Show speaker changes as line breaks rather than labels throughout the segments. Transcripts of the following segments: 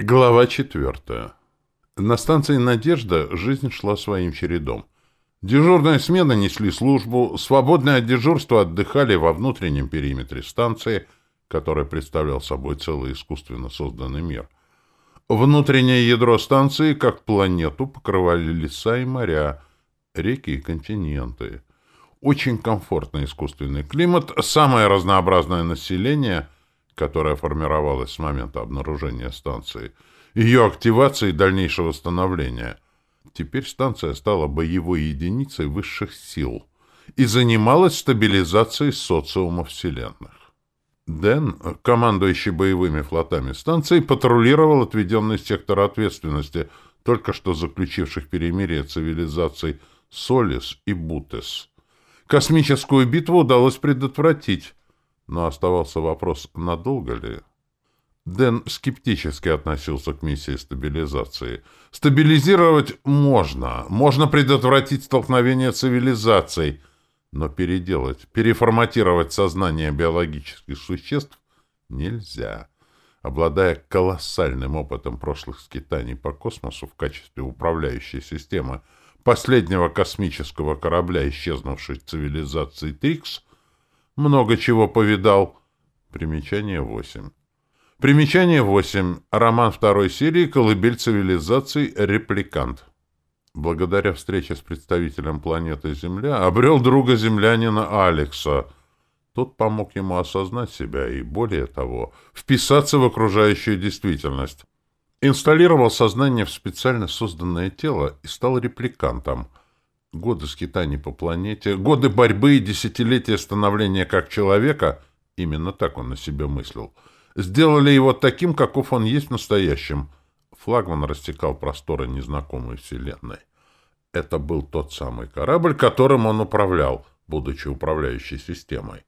Глава четвертая. На станции «Надежда» жизнь шла своим чередом. Дежурные смены несли службу, свободное от дежурства отдыхали во внутреннем периметре станции, который представлял собой целый искусственно созданный мир. Внутреннее ядро станции, как планету, покрывали леса и моря, реки и континенты. Очень комфортный искусственный климат, самое разнообразное население — которая формировалась с момента обнаружения станции, ее активации и дальнейшего становления. Теперь станция стала боевой единицей высших сил и занималась стабилизацией социума Вселенных. Дэн, командующий боевыми флотами станции, патрулировал отведенный сектор ответственности только что заключивших перемирие цивилизаций Солис и Бутес. Космическую битву удалось предотвратить, но оставался вопрос, надолго ли? Дэн скептически относился к миссии стабилизации. Стабилизировать можно, можно предотвратить столкновение цивилизаций, но переделать, переформатировать сознание биологических существ нельзя. Обладая колоссальным опытом прошлых скитаний по космосу в качестве управляющей системы последнего космического корабля исчезнувшей цивилизации Трикс, много чего повидал. Примечание 8. Примечание 8. Роман второй серии «Колыбель цивилизаций. Репликант». Благодаря встрече с представителем планеты Земля обрел друга землянина Алекса. Тот помог ему осознать себя и, более того, вписаться в окружающую действительность. Инсталлировал сознание в специально созданное тело и стал репликантом — Годы скитаний по планете, годы борьбы и десятилетия становления как человека, именно так он на себя мыслил, сделали его таким, каков он есть в настоящем. Флагман растекал просторы незнакомой вселенной. Это был тот самый корабль, которым он управлял, будучи управляющей системой.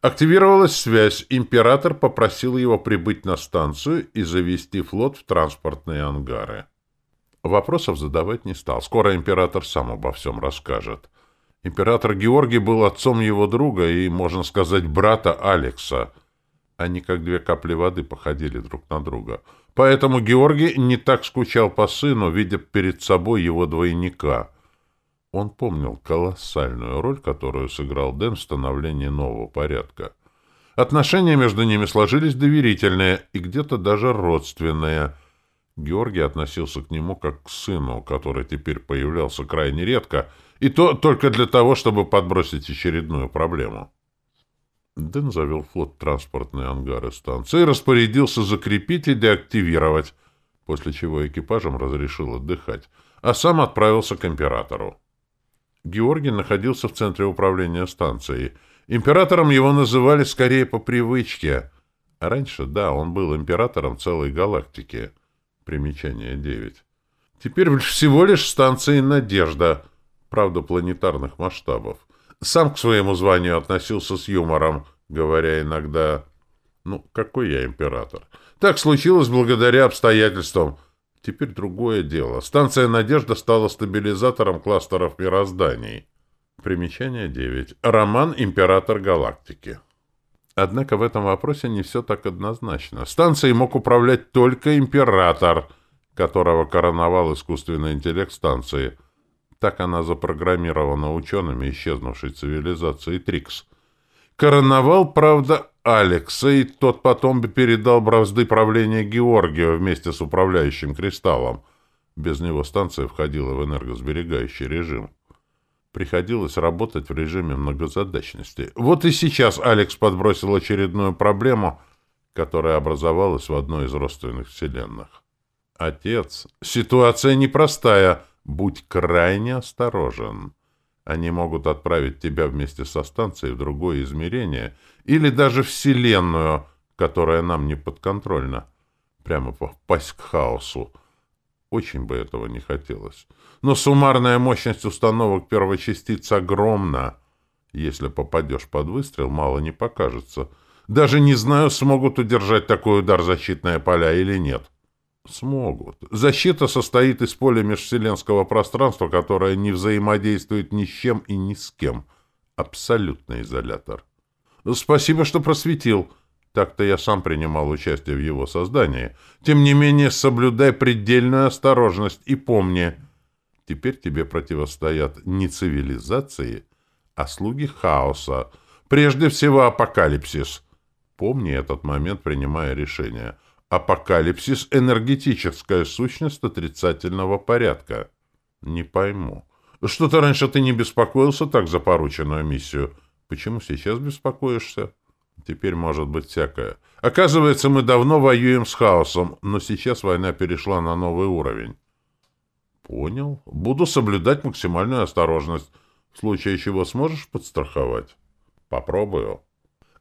Активировалась связь, император попросил его прибыть на станцию и завести флот в транспортные ангары. Вопросов задавать не стал. Скоро император сам обо всем расскажет. Император Георгий был отцом его друга и, можно сказать, брата Алекса. Они как две капли воды походили друг на друга. Поэтому Георгий не так скучал по сыну, видя перед собой его двойника. Он помнил колоссальную роль, которую сыграл Дэн в становлении нового порядка. Отношения между ними сложились доверительные и где-то даже родственные – Георгий относился к нему как к сыну, который теперь появлялся крайне редко, и то только для того, чтобы подбросить очередную проблему. Дэн завел флот транспортные ангары станции и распорядился закрепить и деактивировать, после чего экипажам разрешил отдыхать, а сам отправился к императору. Георгий находился в центре управления станцией. Императором его называли скорее по привычке. Раньше, да, он был императором целой галактики — Примечание 9. Теперь всего лишь станции «Надежда», правда, планетарных масштабов. Сам к своему званию относился с юмором, говоря иногда «Ну, какой я император?» Так случилось благодаря обстоятельствам. Теперь другое дело. Станция «Надежда» стала стабилизатором кластеров мирозданий. Примечание 9. Роман «Император галактики». Однако в этом вопросе не все так однозначно. Станцией мог управлять только император, которого короновал искусственный интеллект станции. Так она запрограммирована учеными исчезнувшей цивилизации Трикс. Короновал, правда, Алекса, и тот потом бы передал бразды правления Георгию вместе с управляющим кристаллом. Без него станция входила в энергосберегающий режим. Приходилось работать в режиме многозадачности. Вот и сейчас Алекс подбросил очередную проблему, которая образовалась в одной из родственных вселенных. «Отец, ситуация непростая. Будь крайне осторожен. Они могут отправить тебя вместе со станцией в другое измерение или даже вселенную, которая нам не подконтрольна. Прямо попасть к хаосу. Очень бы этого не хотелось. Но суммарная мощность установок первой частицы огромна. Если попадешь под выстрел, мало не покажется. Даже не знаю, смогут удержать такой удар защитные поля или нет. Смогут. Защита состоит из поля межвселенского пространства, которое не взаимодействует ни с чем и ни с кем. Абсолютный изолятор. Спасибо, что просветил. Так-то я сам принимал участие в его создании. Тем не менее, соблюдай предельную осторожность и помни, теперь тебе противостоят не цивилизации, а слуги хаоса. Прежде всего, апокалипсис. Помни этот момент, принимая решение. Апокалипсис — энергетическая сущность отрицательного порядка. Не пойму. Что-то раньше ты не беспокоился так за порученную миссию. Почему сейчас беспокоишься? Теперь может быть всякое. Оказывается, мы давно воюем с хаосом, но сейчас война перешла на новый уровень. Понял. Буду соблюдать максимальную осторожность. В случае чего сможешь подстраховать? Попробую.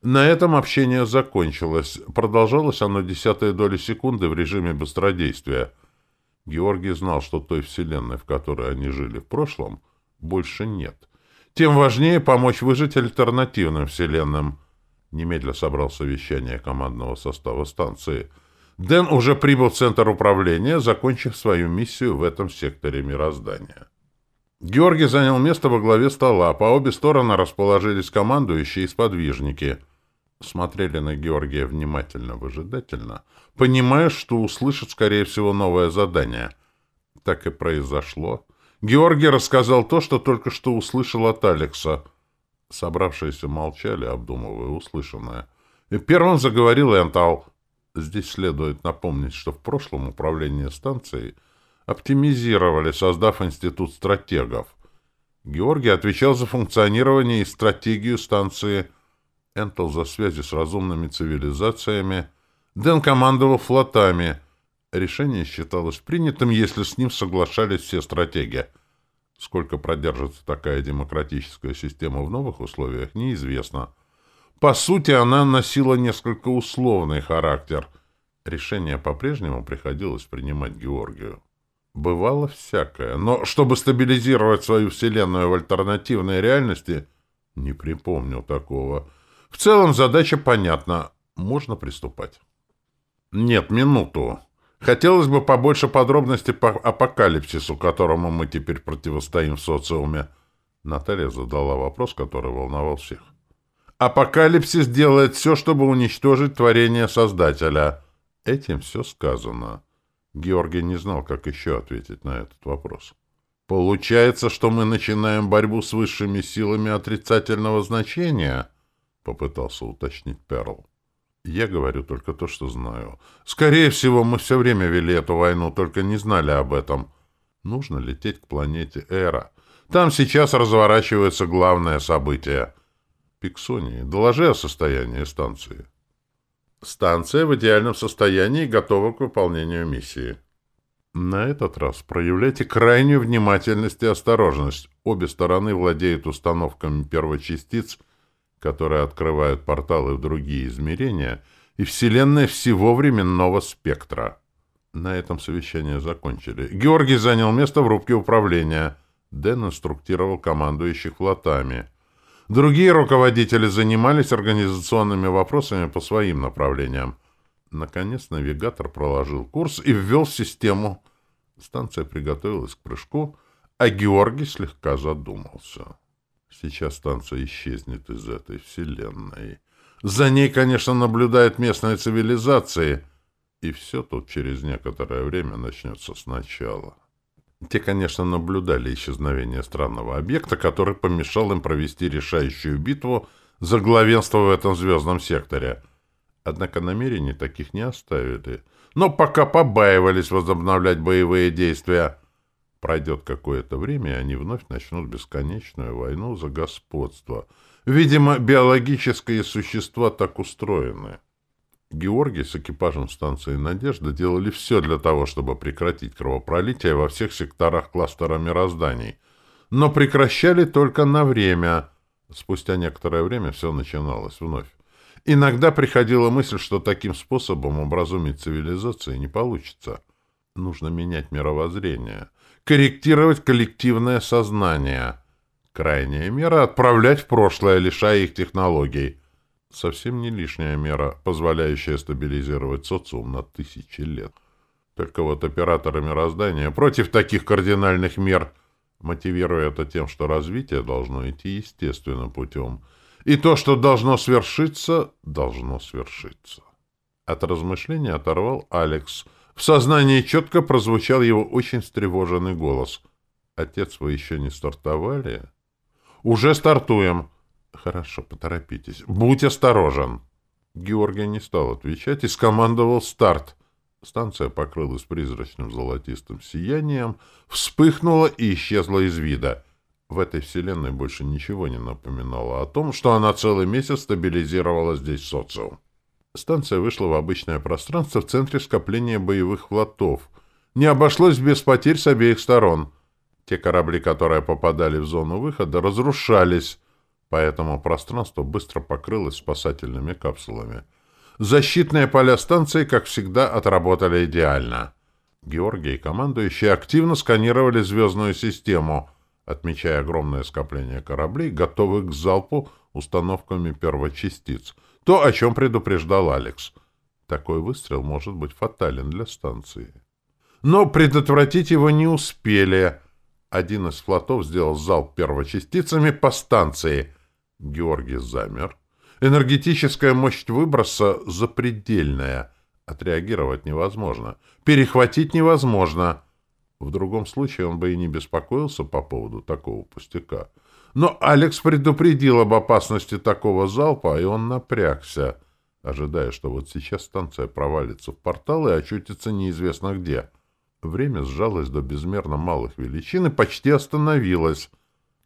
На этом общение закончилось. Продолжалось оно десятые доли секунды в режиме быстродействия. Георгий знал, что той вселенной, в которой они жили в прошлом, больше нет. Тем важнее помочь выжить альтернативным вселенным. Немедля собрал совещание командного состава станции. Дэн уже прибыл в центр управления, закончив свою миссию в этом секторе мироздания. Георгий занял место во главе стола, по обе стороны расположились командующие и сподвижники. Смотрели на Георгия внимательно-выжидательно, понимая, что услышат, скорее всего, новое задание. Так и произошло. Георгий рассказал то, что только что услышал от Алекса. Собравшиеся молчали, обдумывая услышанное. И первым заговорил Энтал. Здесь следует напомнить, что в прошлом управлении станцией оптимизировали, создав институт стратегов. Георгий отвечал за функционирование и стратегию станции, Энтал за связи с разумными цивилизациями, Дэн командовал флотами. Решение считалось принятым, если с ним соглашались все стратеги — Сколько продержится такая демократическая система в новых условиях, неизвестно. По сути, она носила несколько условный характер. Решение по-прежнему приходилось принимать Георгию. Бывало всякое, но чтобы стабилизировать свою вселенную в альтернативной реальности, не припомню такого. В целом задача понятна. Можно приступать. Нет, минуту. Хотелось бы побольше подробностей по апокалипсису, которому мы теперь противостоим в социуме. Наталья задала вопрос, который волновал всех. Апокалипсис делает все, чтобы уничтожить творение Создателя. Этим все сказано. Георгий не знал, как еще ответить на этот вопрос. Получается, что мы начинаем борьбу с высшими силами отрицательного значения? Попытался уточнить Перл. Я говорю только то, что знаю. Скорее всего, мы все время вели эту войну, только не знали об этом. Нужно лететь к планете Эра. Там сейчас разворачивается главное событие. Пиксонии, доложи о состоянии станции. Станция в идеальном состоянии и готова к выполнению миссии. На этот раз проявляйте крайнюю внимательность и осторожность. Обе стороны владеют установками первочастиц — которые открывают порталы в другие измерения, и Вселенная всего временного спектра. На этом совещание закончили. Георгий занял место в рубке управления. Дэн инструктировал командующих флотами. Другие руководители занимались организационными вопросами по своим направлениям. Наконец навигатор проложил курс и ввел систему. Станция приготовилась к прыжку, а Георгий слегка задумался. Сейчас станция исчезнет из этой вселенной. За ней, конечно, наблюдает местная цивилизация, и все тут через некоторое время начнется сначала. Те, конечно, наблюдали исчезновение странного объекта, который помешал им провести решающую битву за главенство в этом звездном секторе. Однако намерений таких не оставили. Но пока побаивались возобновлять боевые действия — Пройдет какое-то время, и они вновь начнут бесконечную войну за господство. Видимо, биологические существа так устроены. Георгий с экипажем станции «Надежда» делали все для того, чтобы прекратить кровопролитие во всех секторах кластера мирозданий. Но прекращали только на время. Спустя некоторое время все начиналось вновь. Иногда приходила мысль, что таким способом образумить цивилизации не получится. Нужно менять мировоззрение — корректировать коллективное сознание. Крайняя мера — отправлять в прошлое, лишая их технологий. Совсем не лишняя мера, позволяющая стабилизировать социум на тысячи лет. Только вот операторы мироздания против таких кардинальных мер, мотивируя это тем, что развитие должно идти естественным путем. И то, что должно свершиться, должно свершиться. От размышления оторвал Алекс. В сознании четко прозвучал его очень встревоженный голос. «Отец, вы еще не стартовали?» «Уже стартуем». «Хорошо, поторопитесь. Будь осторожен». Георгий не стал отвечать и скомандовал «старт». Станция покрылась призрачным золотистым сиянием, вспыхнула и исчезла из вида. В этой вселенной больше ничего не напоминало о том, что она целый месяц стабилизировала здесь социум. Станция вышла в обычное пространство в центре скопления боевых флотов. Не обошлось без потерь с обеих сторон. Те корабли, которые попадали в зону выхода, разрушались, поэтому пространство быстро покрылось спасательными капсулами — Защитные поля станции, как всегда, отработали идеально. Георгий и командующие активно сканировали звездную систему, отмечая огромное скопление кораблей, готовых к залпу установками первочастиц. То, о чем предупреждал Алекс. Такой выстрел может быть фатален для станции. Но предотвратить его не успели. Один из флотов сделал залп первочастицами по станции. Георгий замер, Энергетическая мощь выброса запредельная. Отреагировать невозможно. Перехватить невозможно. В другом случае он бы и не беспокоился по поводу такого пустяка. Но Алекс предупредил об опасности такого залпа, и он напрягся, ожидая, что вот сейчас станция провалится в портал и очутится неизвестно где. Время сжалось до безмерно малых величин и почти остановилось.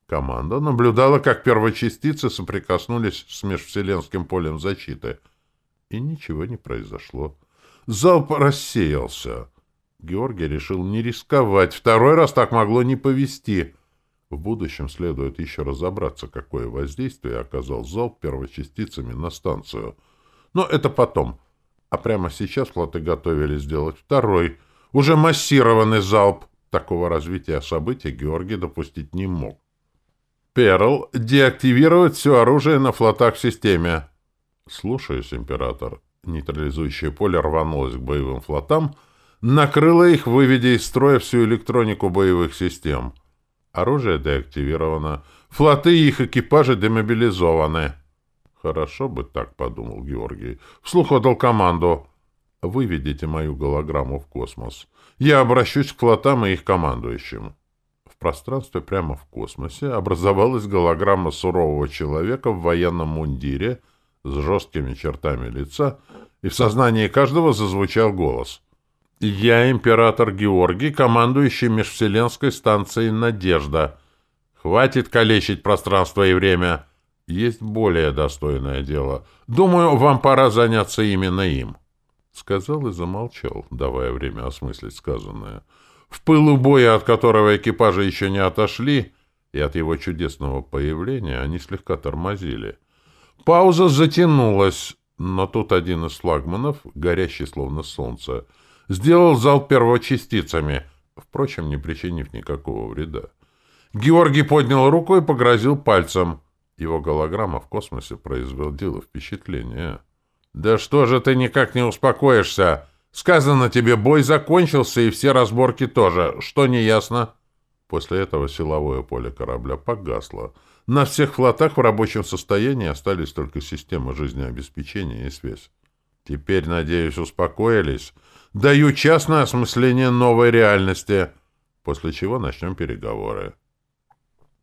Команда наблюдала, как первочастицы соприкоснулись с межвселенским полем защиты. И ничего не произошло. Залп рассеялся. Георгий решил не рисковать. Второй раз так могло не повести. В будущем следует еще разобраться, какое воздействие оказал залп первочастицами на станцию. Но это потом. А прямо сейчас флоты готовились сделать второй, уже массированный залп. Такого развития событий Георгий допустить не мог. Перл, деактивировать все оружие на флотах в системе. Слушаюсь, император. Нейтрализующее поле рванулось к боевым флотам, накрыло их, выведя из строя всю электронику боевых систем. Оружие деактивировано. Флоты и их экипажи демобилизованы. Хорошо бы так, подумал Георгий. Вслух отдал команду. Выведите мою голограмму в космос. Я обращусь к флотам и их командующим. В пространстве прямо в космосе образовалась голограмма сурового человека в военном мундире с жесткими чертами лица, и в сознании каждого зазвучал голос. «Я император Георгий, командующий межвселенской станцией «Надежда». Хватит калечить пространство и время. Есть более достойное дело. Думаю, вам пора заняться именно им». Сказал и замолчал, давая время осмыслить сказанное. В пылу боя, от которого экипажи еще не отошли, и от его чудесного появления они слегка тормозили. Пауза затянулась, но тут один из флагманов, горящий словно солнце, сделал зал первочастицами, впрочем, не причинив никакого вреда. Георгий поднял руку и погрозил пальцем. Его голограмма в космосе производила впечатление. «Да что же ты никак не успокоишься?» Сказано тебе, бой закончился, и все разборки тоже. Что не ясно? После этого силовое поле корабля погасло. На всех флотах в рабочем состоянии остались только системы жизнеобеспечения и связь. Теперь, надеюсь, успокоились. Даю частное осмысление новой реальности, после чего начнем переговоры.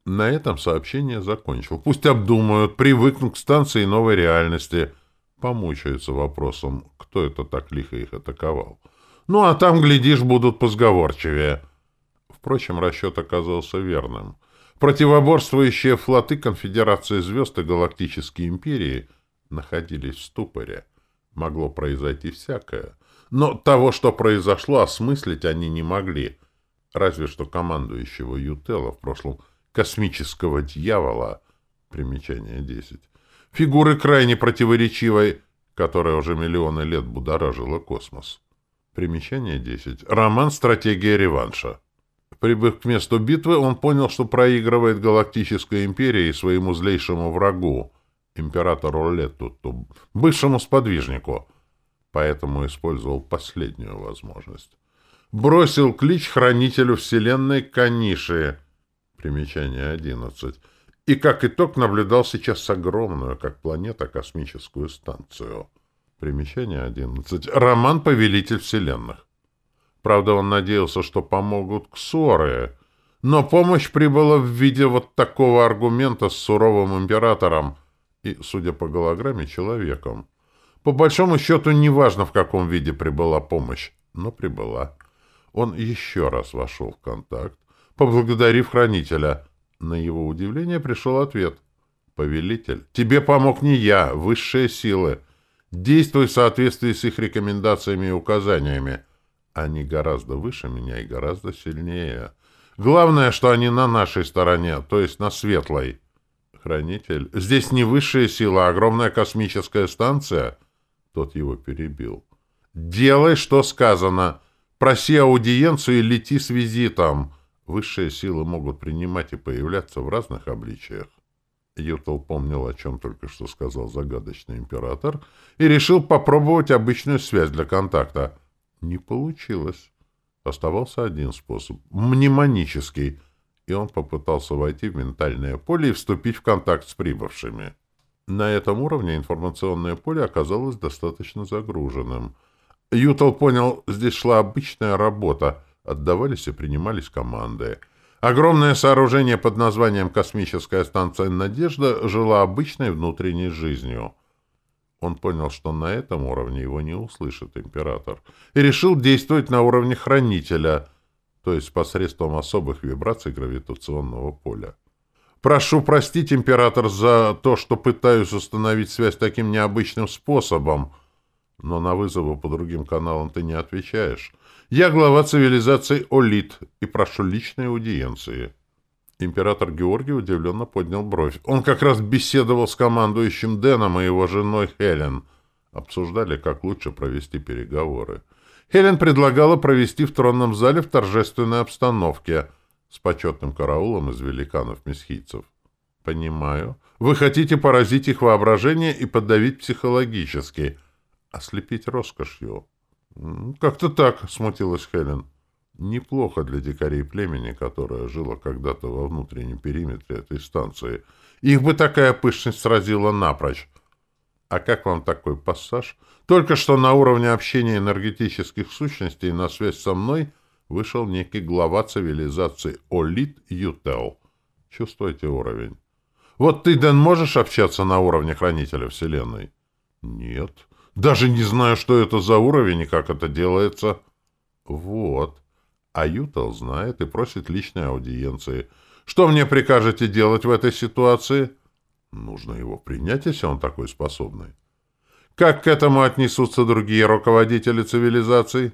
На этом сообщение закончил. Пусть обдумают, привыкнут к станции новой реальности — помучаются вопросом, кто это так лихо их атаковал. Ну, а там, глядишь, будут позговорчивее. Впрочем, расчет оказался верным. Противоборствующие флоты Конфедерации Звезд и Галактической Империи находились в ступоре. Могло произойти всякое. Но того, что произошло, осмыслить они не могли. Разве что командующего Ютела в прошлом космического дьявола, примечание 10, фигуры крайне противоречивой, которая уже миллионы лет будоражила космос. Примечание 10. Роман «Стратегия реванша». Прибыв к месту битвы, он понял, что проигрывает Галактической империи своему злейшему врагу, императору Летуту, бывшему сподвижнику, поэтому использовал последнюю возможность. Бросил клич хранителю Вселенной Каниши. Примечание 11 и, как итог, наблюдал сейчас огромную, как планета, космическую станцию. Примечание 11. Роман «Повелитель вселенных». Правда, он надеялся, что помогут ксоры, но помощь прибыла в виде вот такого аргумента с суровым императором и, судя по голограмме, человеком. По большому счету, неважно, в каком виде прибыла помощь, но прибыла. Он еще раз вошел в контакт, поблагодарив хранителя. На его удивление пришел ответ. «Повелитель, тебе помог не я, высшие силы». Действуй в соответствии с их рекомендациями и указаниями. Они гораздо выше меня и гораздо сильнее. Главное, что они на нашей стороне, то есть на светлой. Хранитель, здесь не высшая сила, а огромная космическая станция. Тот его перебил. Делай, что сказано. Проси аудиенцию и лети с визитом. Высшие силы могут принимать и появляться в разных обличиях. Ютл помнил, о чем только что сказал загадочный император, и решил попробовать обычную связь для контакта. Не получилось. Оставался один способ — мнемонический, и он попытался войти в ментальное поле и вступить в контакт с прибывшими. На этом уровне информационное поле оказалось достаточно загруженным. Ютл понял, здесь шла обычная работа, отдавались и принимались команды — Огромное сооружение под названием «Космическая станция «Надежда» жило обычной внутренней жизнью. Он понял, что на этом уровне его не услышит император, и решил действовать на уровне хранителя, то есть посредством особых вибраций гравитационного поля. «Прошу простить, император, за то, что пытаюсь установить связь таким необычным способом, но на вызовы по другим каналам ты не отвечаешь». Я глава цивилизации Олит и прошу личной аудиенции. Император Георгий удивленно поднял бровь. Он как раз беседовал с командующим Дэном и его женой Хелен. Обсуждали, как лучше провести переговоры. Хелен предлагала провести в тронном зале в торжественной обстановке с почетным караулом из великанов-месхийцев. «Понимаю. Вы хотите поразить их воображение и подавить психологически, ослепить роскошью». «Как-то так», — смутилась Хелен. «Неплохо для дикарей племени, которое жило когда-то во внутреннем периметре этой станции. Их бы такая пышность сразила напрочь. А как вам такой пассаж? Только что на уровне общения энергетических сущностей на связь со мной вышел некий глава цивилизации Олит Ютел. Чувствуете уровень? Вот ты, Дэн, можешь общаться на уровне хранителя Вселенной? Нет. Даже не знаю, что это за уровень и как это делается. Вот. А Ютал знает и просит личной аудиенции. Что мне прикажете делать в этой ситуации? Нужно его принять, если он такой способный. Как к этому отнесутся другие руководители цивилизаций?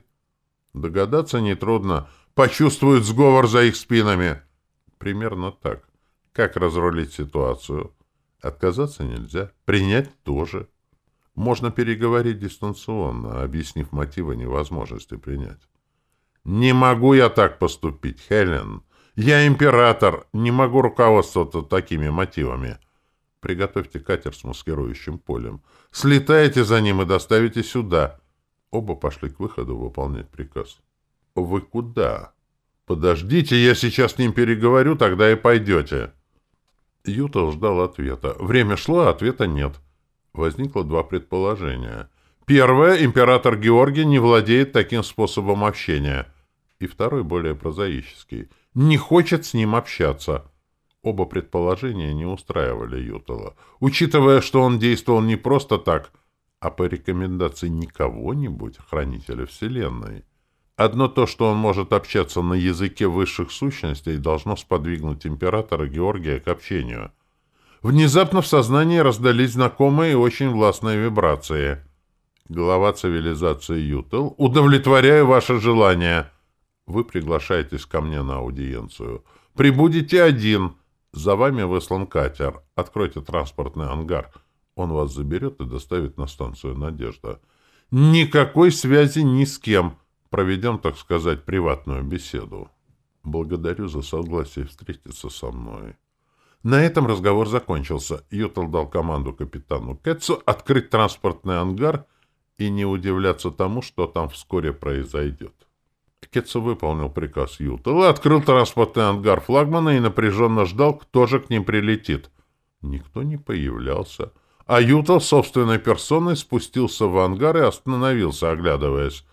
Догадаться нетрудно. Почувствуют сговор за их спинами. Примерно так. Как разрулить ситуацию? Отказаться нельзя. Принять тоже. Можно переговорить дистанционно, объяснив мотивы невозможности принять. «Не могу я так поступить, Хелен. Я император, не могу руководствоваться такими мотивами. Приготовьте катер с маскирующим полем. Слетайте за ним и доставите сюда». Оба пошли к выходу выполнять приказ. «Вы куда?» «Подождите, я сейчас с ним переговорю, тогда и пойдете». Юта ждал ответа. Время шло, а ответа нет. Возникло два предположения. Первое, император Георгий не владеет таким способом общения. И второй, более прозаический, не хочет с ним общаться. Оба предположения не устраивали Ютала, учитывая, что он действовал не просто так, а по рекомендации не кого-нибудь, хранителя Вселенной. Одно то, что он может общаться на языке высших сущностей, должно сподвигнуть императора Георгия к общению — Внезапно в сознании раздались знакомые и очень властные вибрации. Глава цивилизации Ютел, удовлетворяю ваше желание. Вы приглашаетесь ко мне на аудиенцию. Прибудете один. За вами выслан катер. Откройте транспортный ангар. Он вас заберет и доставит на станцию «Надежда». Никакой связи ни с кем. Проведем, так сказать, приватную беседу. Благодарю за согласие встретиться со мной. На этом разговор закончился. Ютл дал команду капитану Кэтсу открыть транспортный ангар и не удивляться тому, что там вскоре произойдет. Кетсу выполнил приказ Ютала, открыл транспортный ангар флагмана и напряженно ждал, кто же к ним прилетит. Никто не появлялся. А Ютал собственной персоной спустился в ангар и остановился, оглядываясь.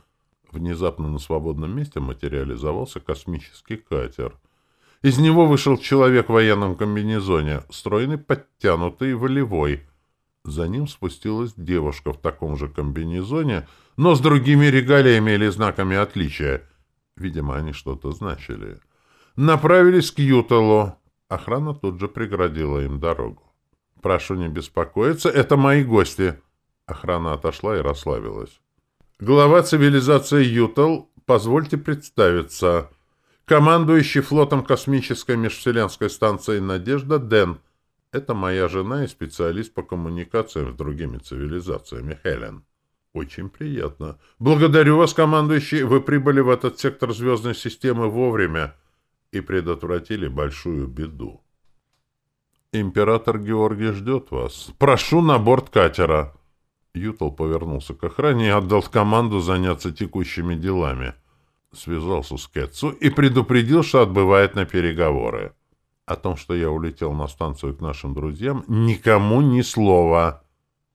Внезапно на свободном месте материализовался космический катер. Из него вышел человек в военном комбинезоне, стройный, подтянутый, волевой. За ним спустилась девушка в таком же комбинезоне, но с другими регалиями или знаками отличия. Видимо, они что-то значили. Направились к Юталу. Охрана тут же преградила им дорогу. «Прошу не беспокоиться, это мои гости». Охрана отошла и расслабилась. Глава цивилизации Ютал, позвольте представиться. Командующий флотом космической межвселенской станции «Надежда» Дэн. Это моя жена и специалист по коммуникациям с другими цивилизациями Хелен. Очень приятно. Благодарю вас, командующий. Вы прибыли в этот сектор звездной системы вовремя и предотвратили большую беду. Император Георгий ждет вас. Прошу на борт катера. Ютал повернулся к охране и отдал команду заняться текущими делами. Связался с Кетсу и предупредил, что отбывает на переговоры. О том, что я улетел на станцию к нашим друзьям, никому ни слова.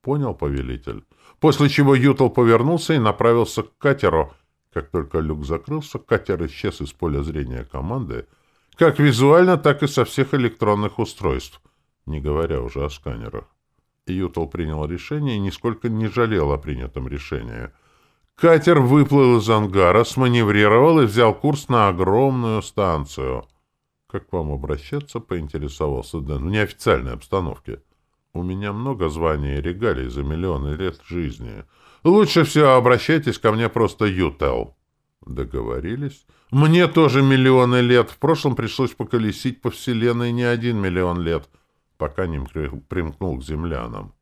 Понял, повелитель? После чего Ютал повернулся и направился к катеру. Как только люк закрылся, катер исчез из поля зрения команды, как визуально, так и со всех электронных устройств, не говоря уже о сканерах. Ютл принял решение и нисколько не жалел о принятом решении. Катер выплыл из ангара, сманеврировал и взял курс на огромную станцию. «Как к вам обращаться?» — поинтересовался Дэн. «В неофициальной обстановке. У меня много званий и регалий за миллионы лет жизни. Лучше всего обращайтесь ко мне просто Ютел». Договорились. «Мне тоже миллионы лет. В прошлом пришлось поколесить по вселенной не один миллион лет» пока не примкнул к землянам.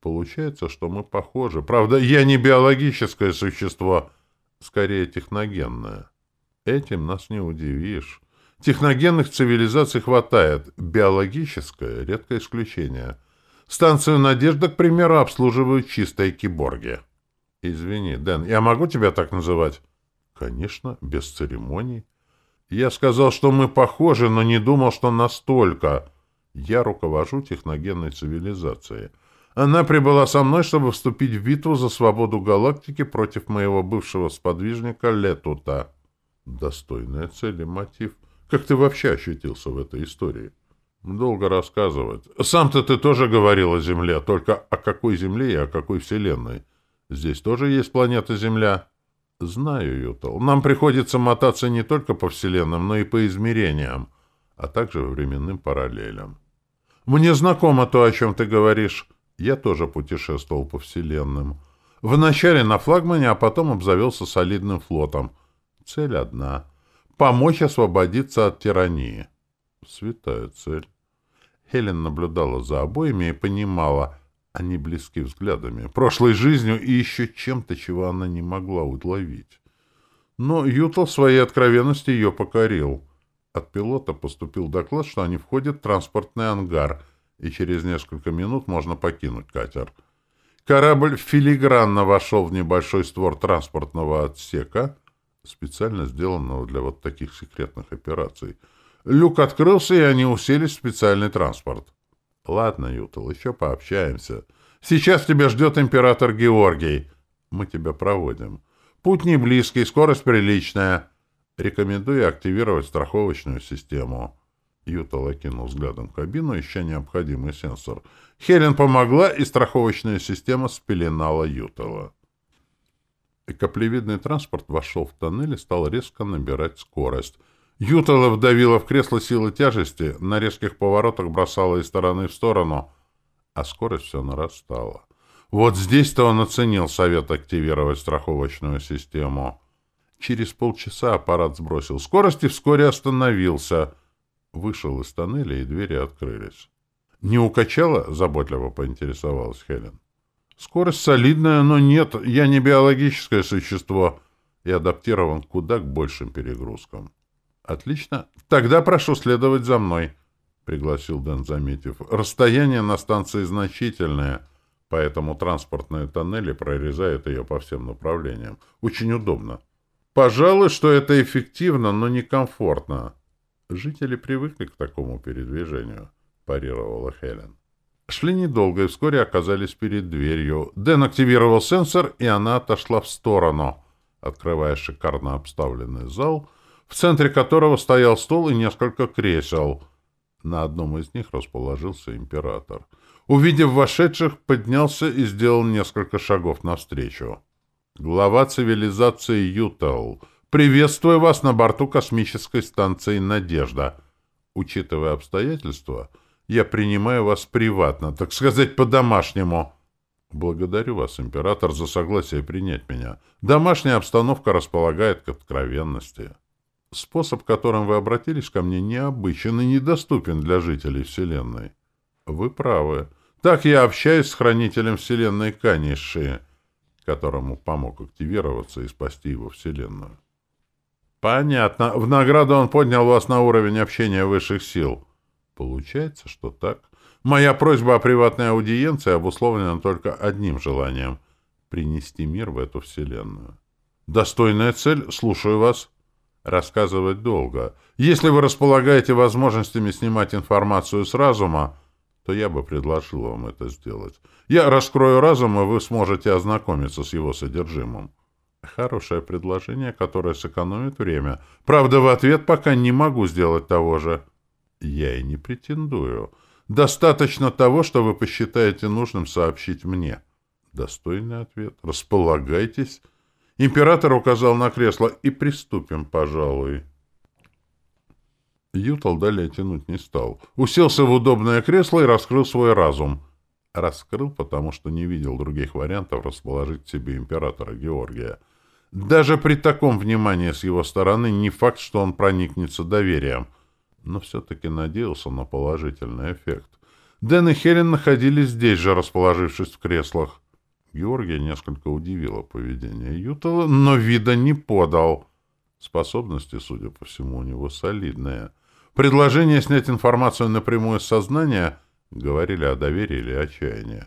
Получается, что мы похожи. Правда, я не биологическое существо, скорее техногенное. Этим нас не удивишь. Техногенных цивилизаций хватает. Биологическое — редкое исключение. Станцию «Надежда», к примеру, обслуживают чистые киборги. Извини, Дэн, я могу тебя так называть? Конечно, без церемоний. Я сказал, что мы похожи, но не думал, что настолько. Я руковожу техногенной цивилизацией. Она прибыла со мной, чтобы вступить в битву за свободу галактики против моего бывшего сподвижника Летута. Достойная цель и мотив. Как ты вообще ощутился в этой истории? Долго рассказывать. Сам-то ты тоже говорил о Земле, только о какой Земле и о какой Вселенной. Здесь тоже есть планета Земля. Знаю, Ютал. Нам приходится мотаться не только по Вселенным, но и по измерениям, а также временным параллелям. Мне знакомо то, о чем ты говоришь. Я тоже путешествовал по вселенным. Вначале на флагмане, а потом обзавелся солидным флотом. Цель одна — помочь освободиться от тирании. Святая цель. Хелен наблюдала за обоими и понимала, они близки взглядами, прошлой жизнью и еще чем-то, чего она не могла уловить. Но Ютал своей откровенности ее покорил — от пилота поступил доклад, что они входят в транспортный ангар, и через несколько минут можно покинуть катер. Корабль филигранно вошел в небольшой створ транспортного отсека, специально сделанного для вот таких секретных операций. Люк открылся, и они уселись в специальный транспорт. «Ладно, Ютал, еще пообщаемся. Сейчас тебя ждет император Георгий. Мы тебя проводим. Путь не близкий, скорость приличная». Рекомендую активировать страховочную систему. Юта окинул взглядом кабину, ища необходимый сенсор. Хелен помогла, и страховочная система спеленала Ютала. Каплевидный транспорт вошел в тоннель и стал резко набирать скорость. Ютала вдавила в кресло силы тяжести, на резких поворотах бросала из стороны в сторону, а скорость все нарастала. Вот здесь-то он оценил совет активировать страховочную систему. Через полчаса аппарат сбросил скорость и вскоре остановился. Вышел из тоннеля, и двери открылись. «Не укачало?» — заботливо поинтересовалась Хелен. «Скорость солидная, но нет, я не биологическое существо и адаптирован куда к большим перегрузкам». «Отлично. Тогда прошу следовать за мной», — пригласил Дэн, заметив. «Расстояние на станции значительное, поэтому транспортные тоннели прорезают ее по всем направлениям. Очень удобно». Пожалуй, что это эффективно, но некомфортно. Жители привыкли к такому передвижению, парировала Хелен. Шли недолго и вскоре оказались перед дверью. Дэн активировал сенсор, и она отошла в сторону, открывая шикарно обставленный зал, в центре которого стоял стол и несколько кресел. На одном из них расположился император. Увидев вошедших, поднялся и сделал несколько шагов навстречу. Глава цивилизации Ютал. Приветствую вас на борту космической станции «Надежда». Учитывая обстоятельства, я принимаю вас приватно, так сказать, по-домашнему. Благодарю вас, император, за согласие принять меня. Домашняя обстановка располагает к откровенности. Способ, которым вы обратились ко мне, необычен и недоступен для жителей Вселенной. Вы правы. Так я общаюсь с хранителем Вселенной Каниши, которому помог активироваться и спасти его Вселенную. Понятно. В награду он поднял вас на уровень общения высших сил. Получается, что так. Моя просьба о приватной аудиенции обусловлена только одним желанием — принести мир в эту Вселенную. Достойная цель, слушаю вас. Рассказывать долго. Если вы располагаете возможностями снимать информацию с разума, то я бы предложил вам это сделать. Я раскрою разум, и вы сможете ознакомиться с его содержимым. Хорошее предложение, которое сэкономит время. Правда, в ответ пока не могу сделать того же. Я и не претендую. Достаточно того, что вы посчитаете нужным сообщить мне. Достойный ответ. Располагайтесь. Император указал на кресло. И приступим, пожалуй. Ютал далее тянуть не стал. Уселся в удобное кресло и раскрыл свой разум. Раскрыл, потому что не видел других вариантов расположить себе императора Георгия. Даже при таком внимании с его стороны не факт, что он проникнется доверием, но все-таки надеялся на положительный эффект. Дэн и Хелен находились здесь же, расположившись в креслах. Георгия несколько удивило поведение Ютала, но вида не подал. Способности, судя по всему, у него солидные — Предложение снять информацию напрямую с сознания говорили о доверии или отчаянии.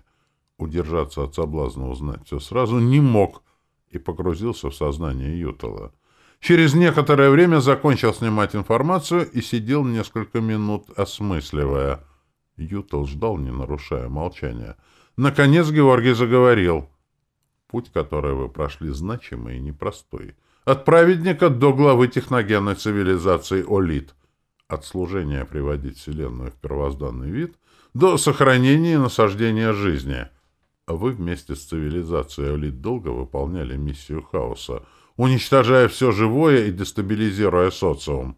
Удержаться от соблазна узнать все сразу не мог и погрузился в сознание Ютала. Через некоторое время закончил снимать информацию и сидел несколько минут, осмысливая. Ютал ждал, не нарушая молчания. Наконец Георгий заговорил. Путь, который вы прошли, значимый и непростой. От праведника до главы техногенной цивилизации Олит от служения приводить Вселенную в первозданный вид до сохранения и насаждения жизни. Вы вместе с цивилизацией Олит долго выполняли миссию хаоса, уничтожая все живое и дестабилизируя социум.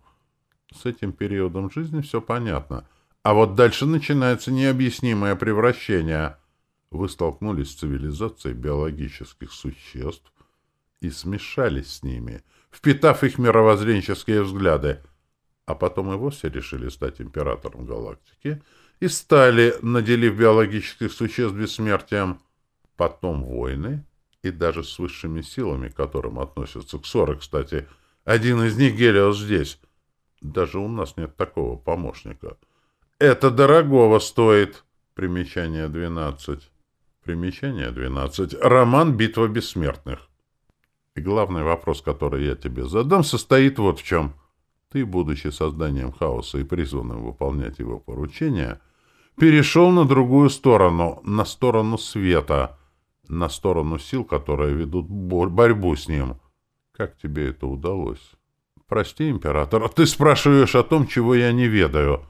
С этим периодом жизни все понятно. А вот дальше начинается необъяснимое превращение. Вы столкнулись с цивилизацией биологических существ и смешались с ними, впитав их мировоззренческие взгляды — а потом и вовсе решили стать императором галактики и стали, наделив биологических существ бессмертием. Потом войны, и даже с высшими силами, к которым относятся Ксоры, кстати. Один из них Гелиос здесь. Даже у нас нет такого помощника. Это дорогого стоит. Примечание 12. Примечание 12. Роман «Битва бессмертных». И главный вопрос, который я тебе задам, состоит вот в чем. Ты, будучи созданием хаоса и призванным выполнять его поручения, перешел на другую сторону, на сторону света, на сторону сил, которые ведут борьбу с ним. Как тебе это удалось? Прости, император, ты спрашиваешь о том, чего я не ведаю.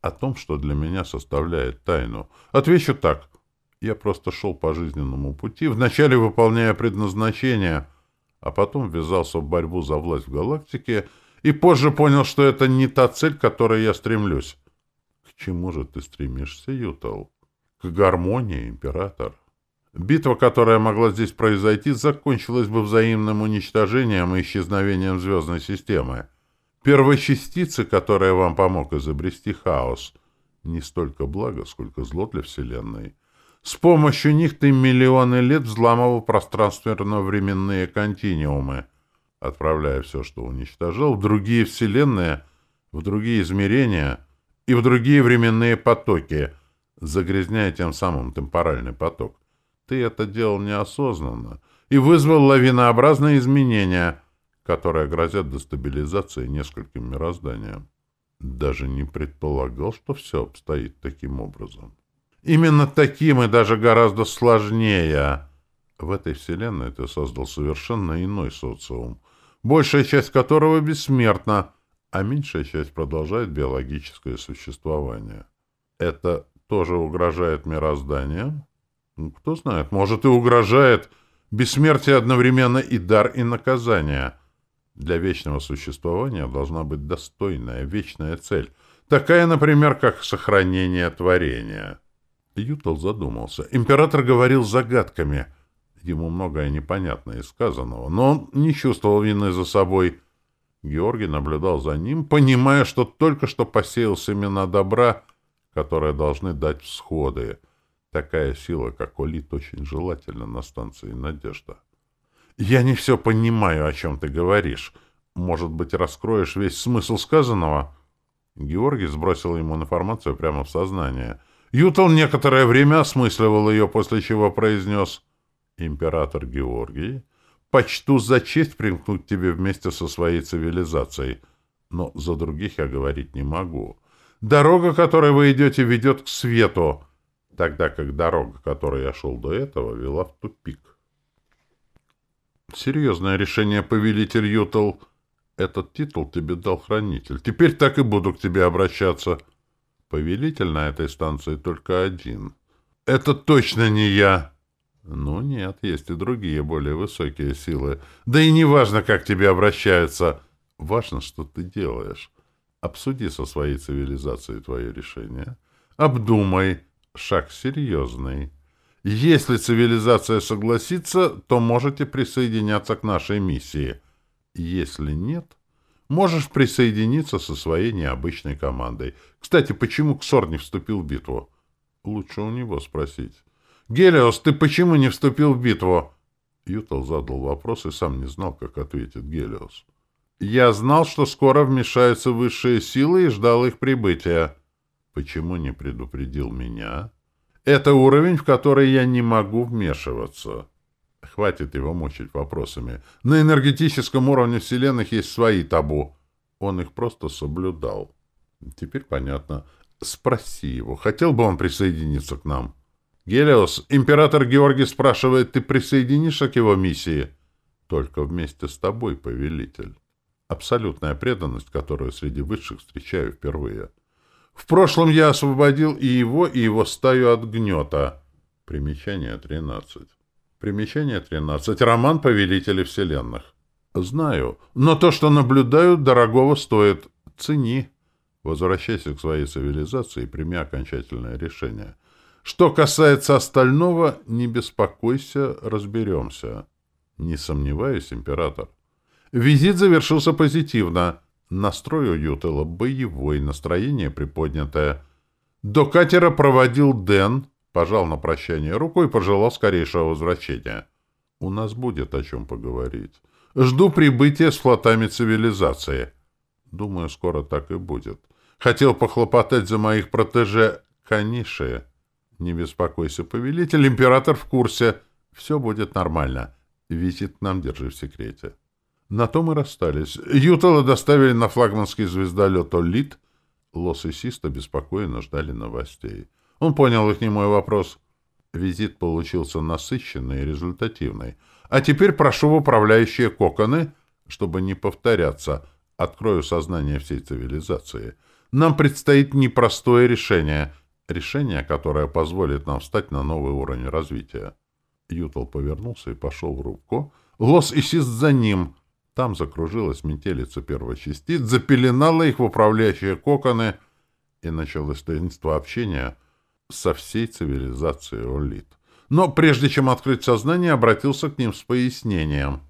О том, что для меня составляет тайну. Отвечу так. Я просто шел по жизненному пути, вначале выполняя предназначение, а потом ввязался в борьбу за власть в галактике — и позже понял, что это не та цель, к которой я стремлюсь. К чему же ты стремишься, Ютал? К гармонии, император. Битва, которая могла здесь произойти, закончилась бы взаимным уничтожением и исчезновением звездной системы. Первые частицы, которые вам помог изобрести хаос, не столько благо, сколько зло для Вселенной. С помощью них ты миллионы лет взламывал пространственно-временные континуумы — отправляя все, что уничтожал, в другие вселенные, в другие измерения и в другие временные потоки, загрязняя тем самым темпоральный поток. Ты это делал неосознанно и вызвал лавинообразные изменения, которые грозят дестабилизацией нескольким мирозданиям. Даже не предполагал, что все обстоит таким образом. Именно таким и даже гораздо сложнее. В этой вселенной ты создал совершенно иной социум, большая часть которого бессмертна, а меньшая часть продолжает биологическое существование. Это тоже угрожает мирозданием? Ну, кто знает, может и угрожает бессмертие одновременно и дар, и наказание. Для вечного существования должна быть достойная, вечная цель. Такая, например, как сохранение творения. Ютал задумался. Император говорил загадками. Ему многое непонятно из сказанного, но он не чувствовал вины за собой. Георгий наблюдал за ним, понимая, что только что посеял семена добра, которые должны дать всходы. Такая сила, как Олит, очень желательна на станции «Надежда». «Я не все понимаю, о чем ты говоришь. Может быть, раскроешь весь смысл сказанного?» Георгий сбросил ему информацию прямо в сознание. Ютал некоторое время осмысливал ее, после чего произнес «Император Георгий, почту за честь примкнуть тебе вместе со своей цивилизацией, но за других я говорить не могу. Дорога, которой вы идете, ведет к свету, тогда как дорога, которой я шел до этого, вела в тупик». Серьезное решение, повелитель Ютал. Этот титул тебе дал хранитель. Теперь так и буду к тебе обращаться. Повелитель на этой станции только один. Это точно не я. Ну нет, есть и другие, более высокие силы. Да и не важно, как тебе обращаются. Важно, что ты делаешь. Обсуди со своей цивилизацией твое решение. Обдумай. Шаг серьезный. Если цивилизация согласится, то можете присоединяться к нашей миссии. Если нет, можешь присоединиться со своей необычной командой. Кстати, почему Ксор не вступил в битву? Лучше у него спросить. «Гелиос, ты почему не вступил в битву?» Ютал задал вопрос и сам не знал, как ответит Гелиос. «Я знал, что скоро вмешаются высшие силы и ждал их прибытия. Почему не предупредил меня?» Это уровень, в который я не могу вмешиваться. Хватит его мучить вопросами. На энергетическом уровне вселенных есть свои табу. Он их просто соблюдал. Теперь понятно. Спроси его, хотел бы он присоединиться к нам? Гелиос, император Георгий спрашивает, ты присоединишься к его миссии? Только вместе с тобой, повелитель. Абсолютная преданность, которую среди высших встречаю впервые. В прошлом я освободил и его, и его стаю от гнета. Примечание 13. Примечание 13. Роман «Повелители вселенных». Знаю, но то, что наблюдаю, дорогого стоит. Цени. Возвращайся к своей цивилизации и прими окончательное решение. Что касается остального, не беспокойся, разберемся. Не сомневаюсь, император. Визит завершился позитивно. Настрой у Ютела боевой, настроение приподнятое. До катера проводил Дэн, пожал на прощание рукой и пожелал скорейшего возвращения. У нас будет о чем поговорить. Жду прибытия с флотами цивилизации. Думаю, скоро так и будет. Хотел похлопотать за моих протеже Каниши. Не беспокойся, повелитель, император в курсе. Все будет нормально. Визит нам держи в секрете. На том и расстались. Ютала доставили на флагманский звездолет «Олит». Лос и Систа беспокойно ждали новостей. Он понял их немой вопрос. Визит получился насыщенный и результативный. А теперь прошу в управляющие коконы, чтобы не повторяться. Открою сознание всей цивилизации. Нам предстоит непростое решение. Решение, которое позволит нам встать на новый уровень развития. Ютал повернулся и пошел в рубку. Лос и Сист за ним — там закружилась метелица первочастиц, запеленала их в управляющие коконы, и началось таинство общения со всей цивилизацией Олит. Но прежде чем открыть сознание, обратился к ним с пояснением.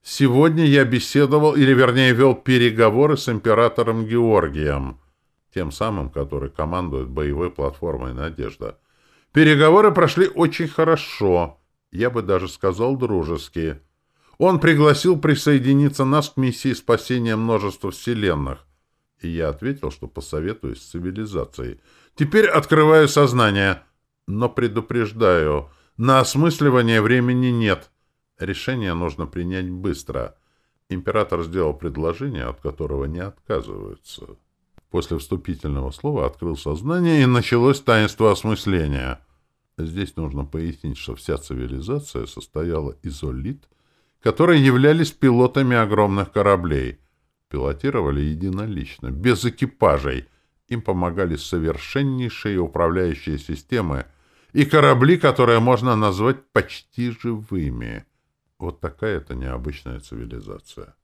«Сегодня я беседовал, или вернее вел переговоры с императором Георгием, тем самым, который командует боевой платформой «Надежда». Переговоры прошли очень хорошо, я бы даже сказал дружеские. Он пригласил присоединиться нас к миссии спасения множества вселенных. И я ответил, что посоветуюсь с цивилизацией. Теперь открываю сознание, но предупреждаю, на осмысливание времени нет. Решение нужно принять быстро. Император сделал предложение, от которого не отказываются. После вступительного слова открыл сознание, и началось таинство осмысления. Здесь нужно пояснить, что вся цивилизация состояла из олит, которые являлись пилотами огромных кораблей. Пилотировали единолично, без экипажей. Им помогали совершеннейшие управляющие системы и корабли, которые можно назвать почти живыми. Вот такая это необычная цивилизация.